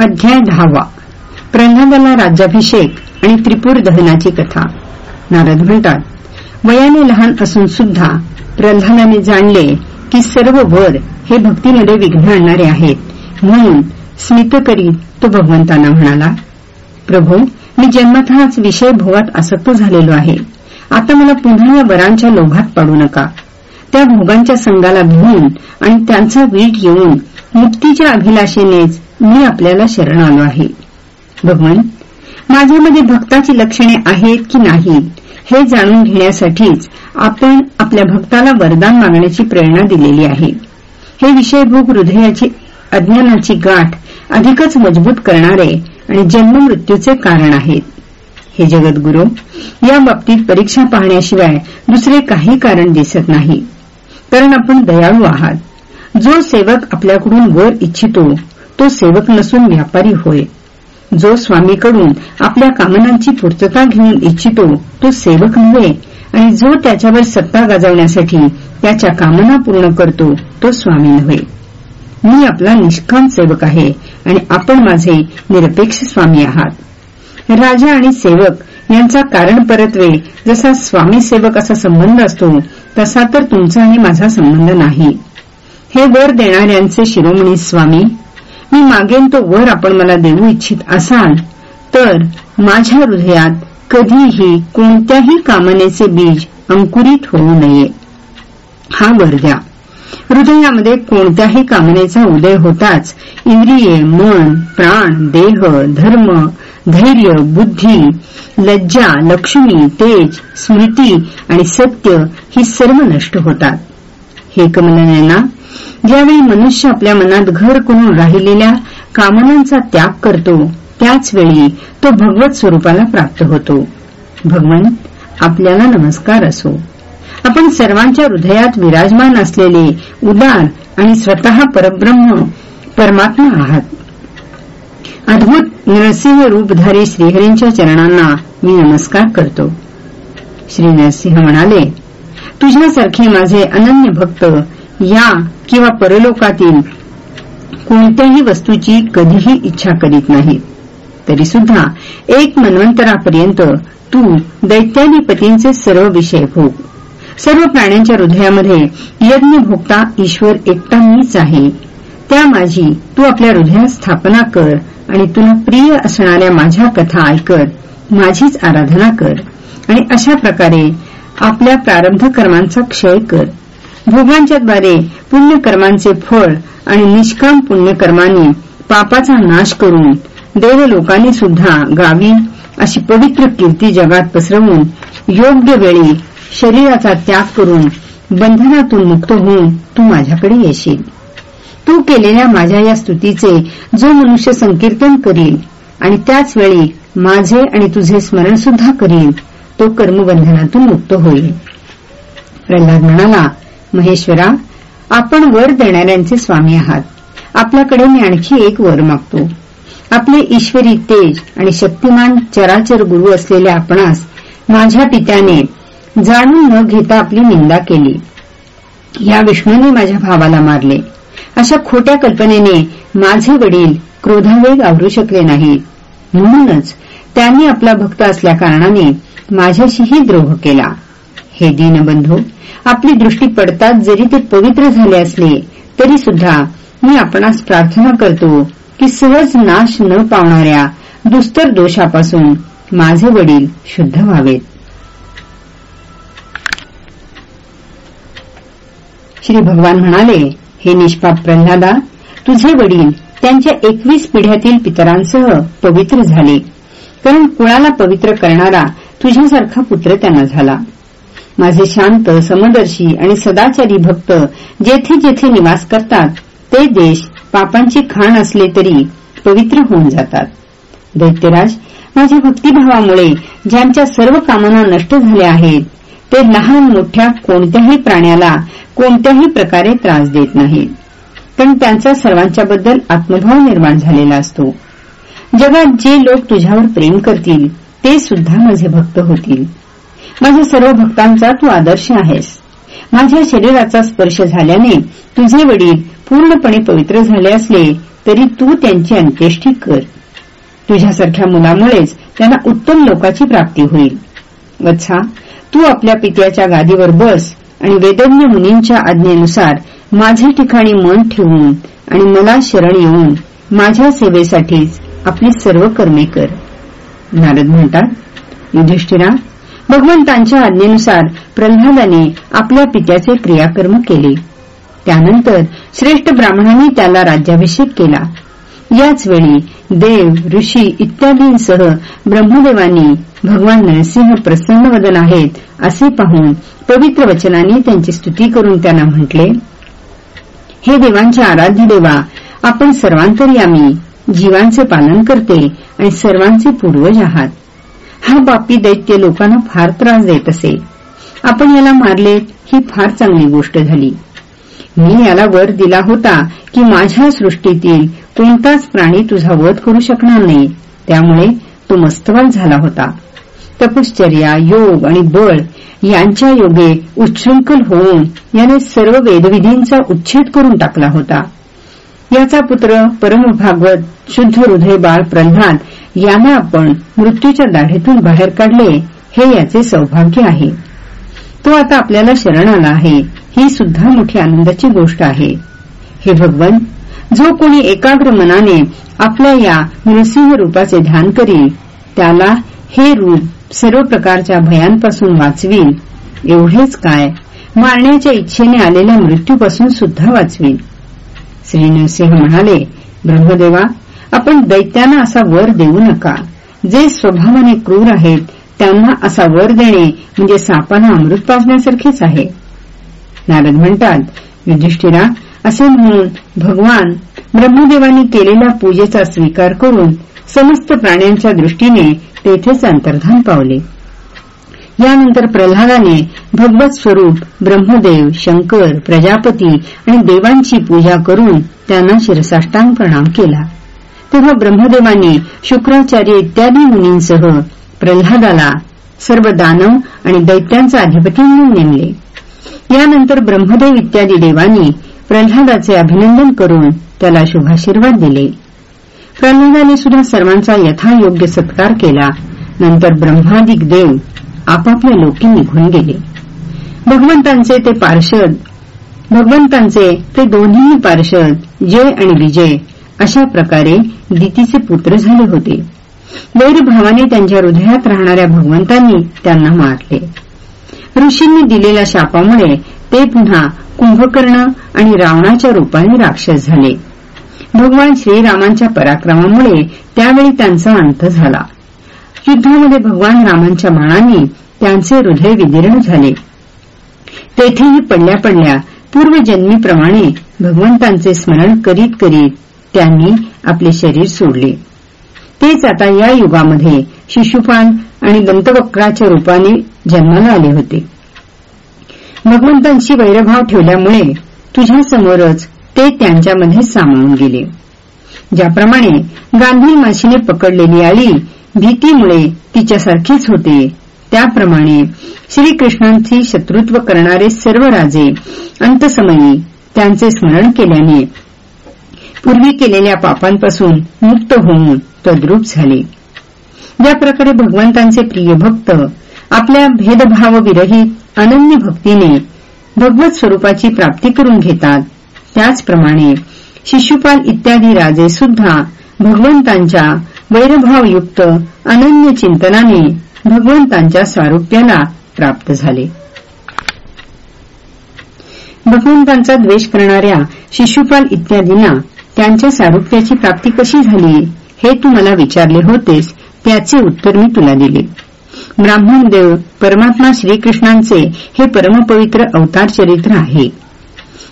अध्याय दहावा. प्रल्हादाला राज्याभिषेक आणि त्रिपूर दहनाची कथा. नारद म्हणतात वयाने लहान असून सुद्धा प्रल्हादाने जाणले की सर्व वर हे भक्तीमध्ये विघ्न आणणारे आहेत. म्हणून स्मित करीत तो भगवंतांना म्हणाला प्रभू मी जन्मतःच विषय भोगात आसक्त झालेलो आहे. आता मला पुन्हा या वरांच्या लोभात पाडू नका. त्या भोगांच्या संघाला भिवून आणि त्यांचा वीट येऊन मुक्तीच्या अभिलाषेनेच मी आपल्याला शरण आलो आहे. भगवान माझ्यामध्ये भक्ताची लक्षणे आहेत की नाही हे जाणून घेण्यासाठीच आपण आपल्या भक्ताला वरदान मागण्याची प्रेरणा दिलेली आहे. हे विषयभोग हृदयाची अज्ञानाची गाठ अधिकच मजबूत करणारे आणि जन्ममृत्यूचे कारण आहेत. हे जगद्गुरू या बाबतीत परीक्षा पाहण्याशिवाय दुसरे काही कारण दिसत नाही. कारण आपण दयाळू आहात. जो सेवक आपल्याकडून वर इच्छितो तो सेवक नसून व्यापारी होय. जो स्वामीकडून आपल्या कामनांची पूर्तता घेऊन इच्छितो तो सेवक नव्हे. आणि जो त्याच्यावर सत्ता गाजवण्यासाठी त्याच्या कामना पूर्ण करतो तो स्वामी नव्हे. मी आपला निष्काम सेवक आहे आणि आपण माझे निरपेक्ष स्वामी आहात. राजा आणि सेवक यांचा कारण परत्वे जसा स्वामी सेवक असा संबंध असतो तसा तर तुमचा आणि माझा संबंध नाही. हे वर देणाऱ्यांचे शिरोमणी स्वामी मी मागेन तो वर आपण मला देऊ इच्छित असाल. तर माझ्या हृदयात कधीही कोणत्याही कामनेचे बीज अंकुरित होऊ नये. हा वर द्या. हृदयामध्ये कोणत्याही कामनेचा उदय होताच इंद्रिये मन प्राण देह धर्म धैर्य बुद्धी लज्जा लक्ष्मी तेज स्मृती आणि सत्य ही सर्व नष्ट होतात. हे कमलनयना ज्यावेळी मनुष्य आपल्या मनात घर करून राहिलेल्या कामनांचा त्याग करतो त्याचवेळी तो भगवत स्वरूपाला प्राप्त होतो. भगवान आपल्याला नमस्कार असो. आपण सर्वांच्या हृदयात विराजमान असलेले उदार आणि स्वतः परब्रह्म परमात्मा आहात. अद्भुत नरसिंह रूपधारी श्रीहरींच्या चरणांना मी नमस्कार करतो. श्री नरसिंह म्हणाले तुझ्यासारखे माझे अनन्य भक्त या किंवा परलोकातील कोणत्याही वस्तूची कधीही इच्छा करीत नाही. तरी सुद्धा एक मन्वंतरापर्यंत तू दैत्याधिपतींचे सर्व विषय भोग. सर्व प्राण्यांच्या हृदयामध्ये यज्ञ भोगता ईश्वर एकटा मीच आहे. त्या माझी तू आपल्या हृदयात स्थापना कर आणि तुला प्रिय असणाऱ्या माझ्या कथा ऐकत माझीच आराधना कर आणि अशा प्रकारे आपल्या प्रारब्ध कर्मांचा क्षय कर. भोगांच्याद्वारे पुण्यकर्मांचे फळ आणि निष्काम पुण्यकर्मांनी पापाचा नाश करून देवलोकांनी सुद्धा गावी अशी पवित्र कीर्ती जगात पसरवून योग्य वेळी शरीराचा त्याग करून बंधनातून मुक्त होऊन तू माझ्याकडे येशील. तू केलेल्या माझ्या या स्तुतीचे जो मनुष्य संकीर्तन करील आणि त्याच वेळी माझे आणि तुझे स्मरण सुद्धा करील तो कर्मबंधनातून मुक्त होईल. प्रल्हाद म्हणाला महेश्वरा आपण वर देणाऱ्यांचे स्वामी आहात. आपल्याकडे मी आणखी एक वर मागतो. आपले ईश्वरी तेज आणि शक्तिमान चराचर गुरु असलेल्या आपणास माझ्या पित्याने जाणून न घेता आपली निंदा केली. या विष्णूने माझ्या भावाला मारले. अशा खोट्या कल्पनेने माझे वडील क्रोधावेग आवरू शकले नाहीत. म्हणूनच त्यांनी आपला भक्त असल्या कारणाने माझ्याशीही द्रोह केला. हे दीनबंधू आपली दृष्टी पडताच जरी ते पवित्र झाले असले तरी सुद्धा मी आपणास प्रार्थना करतो की सहज नाश न पावणाऱ्या दुस्तर दोषापासून माझे वडील शुद्ध व्हावेत. श्री भगवान म्हणाले हे निष्पाप प्रल्हादा तुझे वडील त्यांच्या एकवीस पिढ्यातील पितरांसह पवित्र झाले. कारण कुणाला पवित्र करणारा तुझ्यासारखा पुत्र त्यांना झाला. माझे शांत समदर्शी आणि सदाचारी भक्त जेथे जेथे निवास करतात ते देश पापांची खाण असले तरी पवित्र होऊन जातात. दैत्यराज माझ्या भक्तिभावामुळे ज्यांच्या सर्व कामना नष्ट झाल्या आहेत ते लहान मोठ्या कोणत्याही प्राण्याला कोणत्याही प्रकारे त्रास देत नाहीत. पण त्यांचा सर्वांच्याबद्दल आत्मभाव निर्माण झालेला असतो. जगात जे लोक तुझ्यावर प्रेम करतील ते सुद्धा माझे भक्त होतील. माझ्या सर्व भक्तांचा तू आदर्श आहेस. माझ्या शरीराचा स्पर्श झाल्याने तुझे वडील पूर्णपणे पवित्र झाले असले तरी तू त्यांची अंत्येष्टी कर. तुझ्यासारख्या मुलामुळेच त्यांना उत्तम लोकाची प्राप्ती होईल. वत्सा तू आपल्या पित्याच्या गादीवर बस आणि वेदज्ञ मुनींच्या आज्ञेनुसार माझे ठिकाणी मन ठेवून आणि मला शरण येऊन माझ्या सेवेसाठीच आपली सर्व कर्मे कर. नारद म्हणतात युधिष्ठिरा भगवंतांच्या आज्ञेनुसार प्रल्हादाने आपल्या पित्याचे क्रियाकर्म केले. त्यानंतर श्रेष्ठ ब्राह्मणांनी त्याला राज्याभिषेक केला. याच वेळी देव ऋषी इत्यादींसह ब्रह्मदेवांनी भगवान नरसिंह प्रसन्न वदन आहेत असे पाहून पवित्र वचनाने त्यांची स्तुती करून त्यांना म्हटले हे देवांच्या आराध्य देवा आपण सर्वांतर्यामी जीवांचे पालन करते आणि सर्वांचे पूर्वज आहात. हा बापी दैत्य लोकांना फार त्रास देत असे. आपण याला मारले ही फार चांगली गोष्ट झाली. मी याला वर दिला होता की माझ्या सृष्टीतील कोणताच प्राणी तुझा वध करू शकणार नाही. त्यामुळे तो मस्तवाल झाला होता. तपश्चर्या योग आणि बळ यांच्या योगे उच्छृंखल होऊन याने सर्व वेदविधींचा उच्छेद करून टाकला होता. याचा पुत्र परमभागवत शुद्ध हृदय बाळ प्रल्हाद याला आपण मृत्यूच्या दाढेतून बाहेर काढले हे याचे सौभाग्य आहे. तो आता आपल्याला शरण आला आहे ही सुद्धा मोठी आनंदाची गोष्ट आहे. हे भगवन जो कोणी एकाग्र मनाने आपल्या या नृसिंह रूपाचे ध्यान करील त्याला हे रूप सर्व प्रकारच्या भयांपासून वाचवील. एवढेच काय मारण्याच्या इच्छेने आलेल्या मृत्यूपासून सुद्धा वाचवील. श्री नृसिंह म्हणाले ब्रह्मदेवा आपण दैत्यांना असा वर देऊ नका. जे स्वभावाने क्रूर आहेत त्यांना असा वर देणे म्हणजे सापाला अमृत पाजण्यासारखेच आहे. नारद म्हणतात युधिष्ठिरा असे म्हणून भगवान ब्रह्मदेवांनी केलेल्या पूजेचा स्वीकार करून समस्त प्राण्यांच्या दृष्टीने तेथेच अंतर्धान पावले. यानंतर प्रल्हादाने भगवत स्वरूप ब्रह्मदेव शंकर प्रजापती आणि देवांची पूजा करून त्यांना शिरसाष्टांग प्रणाम केला. तेव्हा ब्रह्मदेवांनी शुक्राचार्य इत्यादी मुनींसह प्रल्हादाला सर्व दानव आणि दैत्यांचा अधिपती म्हणून नेमले. यानंतर ब्रह्मदेव इत्यादी देवांनी प्रल्हादाचे अभिनंदन करून त्याला शुभाशीर्वाद दिले. प्रल्हादाने सुद्धा सर्वांचा यथायोग्य सत्कार केला. नंतर ब्रह्मादिक देव आपापल्या लोकी निघून गेले. भगवंतांचे ते पार्षद भगवंतांचे ते दोन्ही पार्षद जय आणि विजय अशा प्रकारे दितीचे पुत्र झाले होते. वैरभावाने त्यांच्या हृदयात राहणाऱ्या भगवंतांनी त्यांना मारले. ऋषींनी दिलेल्या शापामुळे ते पुन्हा कुंभकर्ण आणि रावणाच्या रुपाने राक्षस झाले. भगवान श्रीरामांच्या पराक्रमामुळे त्यावेळी त्यांचा अंत झाला. युद्धामध्ये भगवान रामांच्या मानाने त्यांचे हृदय विदीर्ण झाले. तेथेही पडल्या पडल्या पूर्वजन्मीप्रमाणे भगवंतांचे स्मरण करीत करीत त्यांनी आपले शरीर सोडले. तेच आता या युगामध्ये शिशुपाल आणि दंतवक्राच्या रूपाने जन्माला आले होते. भगवंतांशी वैरभाव ठेवल्यामुळे तुझ्यासमोरच ते त्यांच्यामध्ये सामावून गेले. ज्याप्रमाणे गांधी माशीने पकडलेली आळी भीतीमुळे तिच्यासारखीच होते त्याप्रमाणे श्रीकृष्णांची शत्रुत्व करणारे सर्व राजे अंतसमयी त्यांचे स्मरण केल्याने पूर्वी केलेल्या पापांपासून मुक्त होऊन तद्रूप झाले. ज्या प्रकारे भगवंतांचे प्रिय भक्त आपल्या भेदभावविरहित अनन्य भक्तीने भगवत स्वरूपाची प्राप्ती करून घेतात त्याचप्रमाणे शिशुपाल इत्यादी राजे सुद्धा भगवंतांच्या वैरभावयुक्त अनन्य चिंतनाने भगवंतांच्या स्वारुप्याला प्राप्त झाले. भगवंतांचा द्वेष करणाऱ्या शिशुपाल इत्यादींना त्यांच्या सारुप्याची प्राप्ती कशी झाली? हे तू मला विचारले होतेस त्याचे उत्तर मी तुला दिले. ब्राह्मण देव परमात्मा श्रीकृष्णांचे हे परमपवित्र अवतार चरित्र आहे.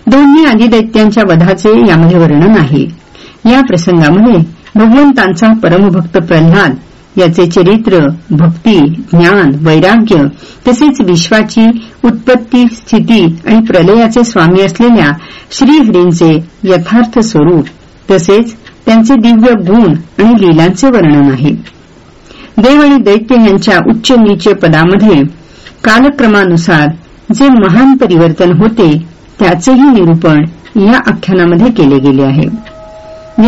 दोन्ही आदिदैत्यांच्या वधाचे यामध्ये वर्णन आहे. या प्रसंगामध्ये भगवंतांचा परमभक्त प्रल्हाद याचे चरित्र भक्ती ज्ञान वैराग्य तसेच विश्वाची उत्पत्ती स्थिती आणि प्रलयाचे स्वामी असलेल्या श्रीहरींचे यथार्थ स्वरूप तसेच त्यांचे दिव्य गुण आणि लीलांचे वर्णन आहे. देव आणि दैत्य यांच्या उच्च नीचे पदामध्ये कालक्रमानुसार जे महान परिवर्तन होते त्याचेही निरूपण या आख्यानामध्ये केले गेले आहे.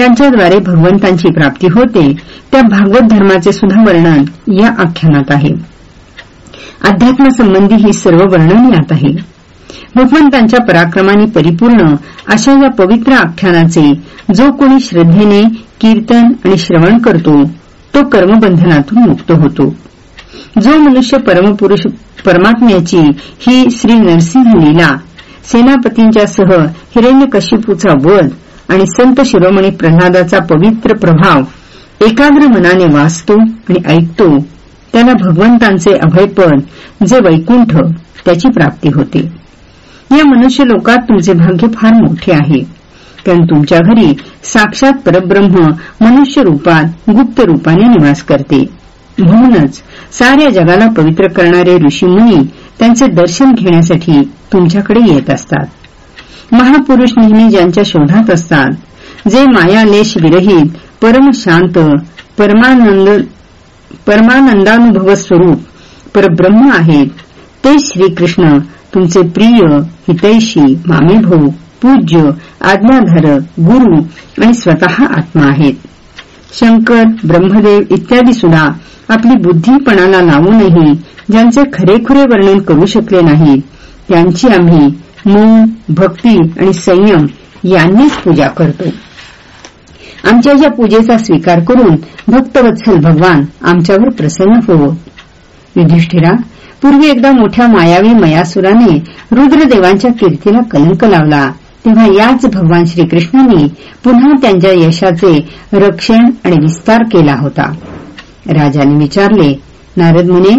यांच्याद्वारे भगवंतांची प्राप्ती होते त्या भागवत धर्माचे सुद्धा वर्णन या आख्यानात आहे. अध्यात्मासंबंधी ही सर्व वर्णन यात आहे. भगवंतांच्या पराक्रमाने परिपूर्ण अशा या पवित्र आख्यानाचे जो कोणी श्रद्धेने कीर्तन आणि श्रवण करतो तो कर्मबंधनातून मुक्त होतो. जो मनुष्य परमपुरुष परमात्म्याची ही श्री नरसिंह लीला सेनापतींच्या सह हिरण्यकशिपूचा वध आणि संत शिरोमणी प्रल्हादाचा पवित्र प्रभाव एकाग्र मनाने वाचतो आणि ऐकतो त्याला भगवंतांचे अभयपद जे वैकुंठ त्याची प्राप्ती होते. या मनुष्य लोकात तुमचे भाग्य फार मोठे आहे. कारण तुमच्या घरी साक्षात परब्रह्म मनुष्य रूपात गुप्त रूपाने निवास करते. म्हणूनच साऱ्या जगाला पवित्र करणारे ऋषीमुनी त्यांचे दर्शन घेण्यासाठी तुमच्याकडे येत असतात. महापुरुष नेहमी ज्यांच्या शोधात असतात जे मायालेश विरहित परमशांत परमानंद परमानंदानुभव स्वरूप परब्रह्म आहेत ते श्रीकृष्ण तुमचे प्रिय हितैषी मामेभाऊ पूज्य आज्ञाधारक गुरु आणि स्वतः आत्मा आहेत. शंकर ब्रह्मदेव इत्यादी सुद्धा आपली बुद्धीपणाला लावूनही ज्यांचे खरेखुरे वर्णन करू शकले नाहीत त्यांची आम्ही मौन भक्ती आणि संयम यांनीच पूजा करतो. आमच्या या पूजेचा स्वीकार करून भक्तवत्सल भगवान आमच्यावर प्रसन्न होवो युधिष्ठिरा पूर्वी एकदा मोठ्या मायावी मयासुराने रुद्रदेवांच्या कीर्तीला कलंक लावला. तेव्हा याच भगवान श्रीकृष्णांनी पुन्हा त्यांच्या यशाचे रक्षण आणि विस्तार केला होता. राजाने विचारले नारद मुने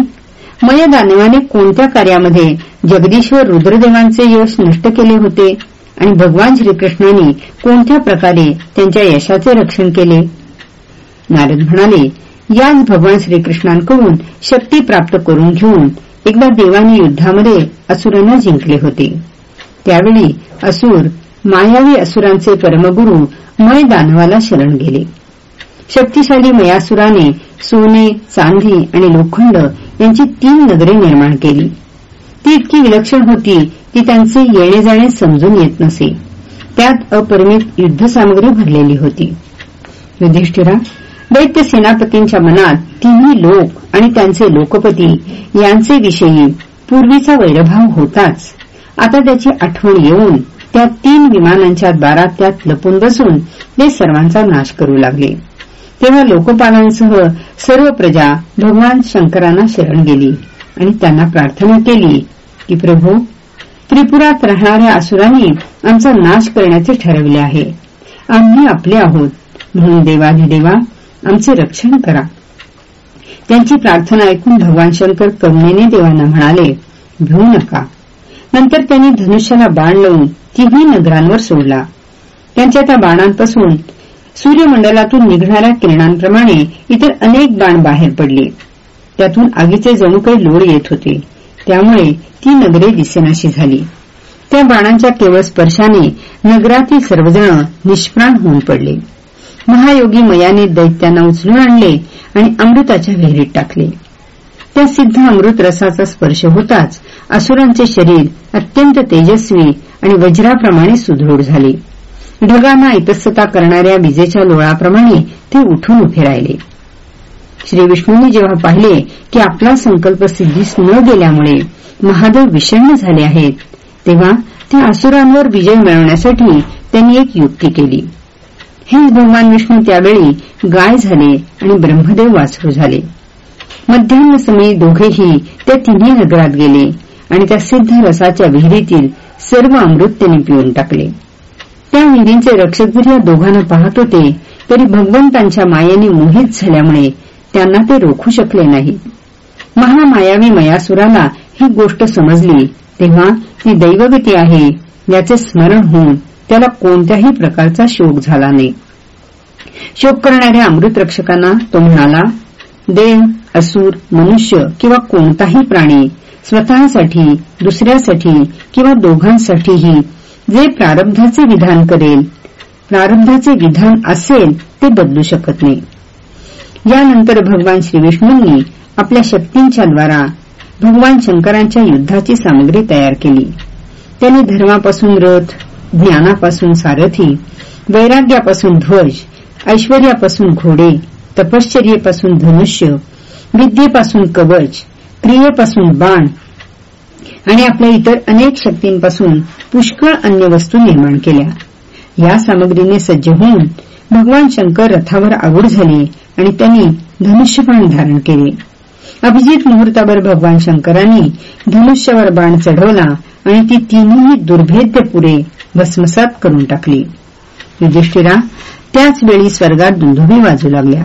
मयदानवाने कोणत्या कार्यामध्ये जगदीश्वर रुद्रदेवांचे यश नष्ट केले होते? आणि भगवान श्रीकृष्णांनी कोणत्या प्रकारे त्यांच्या यशाचे रक्षण केले? नारद म्हणाले याच भगवान श्रीकृष्णांकडून शक्ती प्राप्त करून घेऊन एकदा देवानी युद्धामध्ये असुरांना जिंकले होते. त्यावेळी असुर मायावी असुरांचे परमगुरु मय दानवाला शरण गेले. शक्तिशाली मयासुराने सोने चांदी आणि लोखंड यांची तीन नगरे निर्माण केली. ती इतकी विलक्षण होती की त्यांचे येणे जाणे समजून येत नसे. त्यात अपरिमित युद्धसामग्री भरलेली होती. युधिष्ठिरा दैत्य सेनापतींच्या मनात तिन्ही लोक आणि त्यांचे लोकपती यांचे विषयी पूर्वीचा वैरभाव होताच. आता त्याची आठवण येऊन त्या तीन विमानांच्या द्वारात त्यात लपून बसून ते सर्वांचा नाश करू लागले. तेव्हा लोकपालांसह सर्व प्रजा भगवान शंकरांना शरण गेली आणि त्यांना प्रार्थना केली की प्रभू त्रिपुरात राहणाऱ्या असुरांनी आमचा नाश करण्याचे ठरविले आहे. आम्ही आपले आहोत म्हणून देवाधिदेवा आमचे रक्षण करा. त्यांची प्रार्थना ऐकून भगवान शंकर करुणेने देवांना म्हणाले भिवू नका. नंतर त्यांनी धनुष्याला बाण लावून तिन्ही नगरांवर सोडला. त्यांच्या त्या बाणांपासून सूर्यमंडलातून निघणाऱ्या किरणांप्रमाणे इतर अनेक बाण बाहेर पडले. त्यातून आगीचे जणू काही लोळ येत होते. त्यामुळे ती नगरे दिसेनाशी झाली. त्या बाणांच्या केवळ स्पर्शाने नगरातील सर्वजण निष्प्राण होऊन पडले. महायोगी मयाने दैत्यांना उचलून आणले आणि अमृताच्या विहिरीत टाकले. त्या सिद्ध अमृत रसाचा स्पर्श होताच असुरांचे शरीर अत्यंत तेजस्वी आणि वज्राप्रमाणे सुदृढ झाले. ढगांना इतस्तता करणाऱ्या विजेच्या लोळाप्रमाणे ते उठून उभे राहिले. श्रीविष्णूंनी जेव्हा पाहिले की आपला संकल्प सिद्धीस न गेल्यामुळे महादेव विषण्ण झाले आहेत तेव्हा त्या असुरांवर विजय मिळवण्यासाठी त्यांनी एक युक्ती केली. हेच भगवान विष्णू त्यावेळी गाय झाले आणि ब्रह्मदेव वासरू झाले. मध्यान्ह समयी दोघेही त्या तिन्ही नगरात गेले आणि त्या सिद्ध रसाच्या विहिरीतील सर्व अमृत त्यांनी पिऊन टाकले. त्या विहिरींचे रक्षक जरी या दोघांना पाहत होते तरी भगवंतांच्या मायेने मोहित झाल्यामुळे त्यांना ते रोखू शकले नाही. महामायावी मयासुराला ही गोष्ट समजली तेव्हा ती दैवगती आहे याचे स्मरण होऊन त्याला कोणत्याही प्रकारचा शोक झाला नाही. शोक करणाऱ्या अमृतरक्षकांना तो म्हणाला देव असूर मनुष्य किंवा कोणताही प्राणी स्वतःसाठी दुसऱ्यासाठी किंवा दोघांसाठीही जे प्रारब्धाचे विधान करेल प्रारब्धाचे विधान असेल ते बदलू शकत नाही. यानंतर भगवान श्रीविष्णूंनी आपल्या शक्तींच्या द्वारा भगवान शंकरांच्या युद्धाची सामग्री तयार केली. त्यांनी धर्मापासून रथ ज्ञानापासून सारथी वैराग्यापासून ध्वज ऐश्वर्यापासून घोडे तपश्चर्येपासून धनुष्य विद्येपासून कवच क्रियेपासून बाण आणि आपल्या इतर अनेक शक्तींपासून पुष्कळ अन्य वस्तू निर्माण केल्या. या सामग्रीने सज्ज होऊन भगवान शंकर रथावर आगूड झाले आणि त्यांनी धनुष्यबाण धारण केले. अभिजित मुहूर्तावर भगवान शंकरांनी धनुष्यावर बाण चढवला आणि ती तिन्ही दुर्भेद्य पुरे भस्मसात करून टाकली. युधिष्ठिरा त्याच वेळी स्वर्गात दुंदुभी वाजू लागल्या.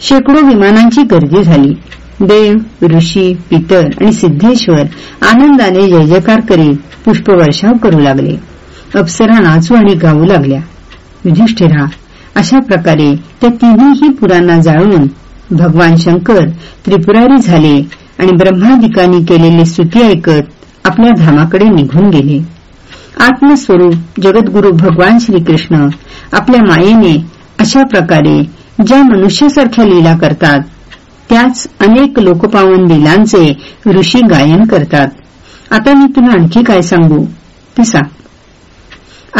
शेकडो विमानांची गर्दी झाली. देव ऋषी पितर आणि सिद्धेश्वर आनंदाने जयजयकार करीत पुष्पवर्षाव करू लागले. अप्सरा नाचू आणि गाऊ लागल्या. युधिष्ठिरा अशा प्रकारे त्या तिन्हीही पुरांना जाळून भगवान शंकर त्रिपुरारी झाले आणि ब्रह्मादिकांनी केलेली स्तुती ऐकत आपल्या धामाकडे निघून गेले. आत्मस्वरूप जगद्गुरु भगवान श्रीकृष्ण आपल्या मायेने अशा प्रकारे ज्या मनुष्यासारख्या लीला करतात त्याच अनेक लोकपावन लीलांचे ऋषी गायन करतात. आता मी तुला आणखी काय सांगू? ते सांग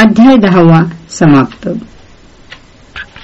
अध्याय दहावा समाप्त.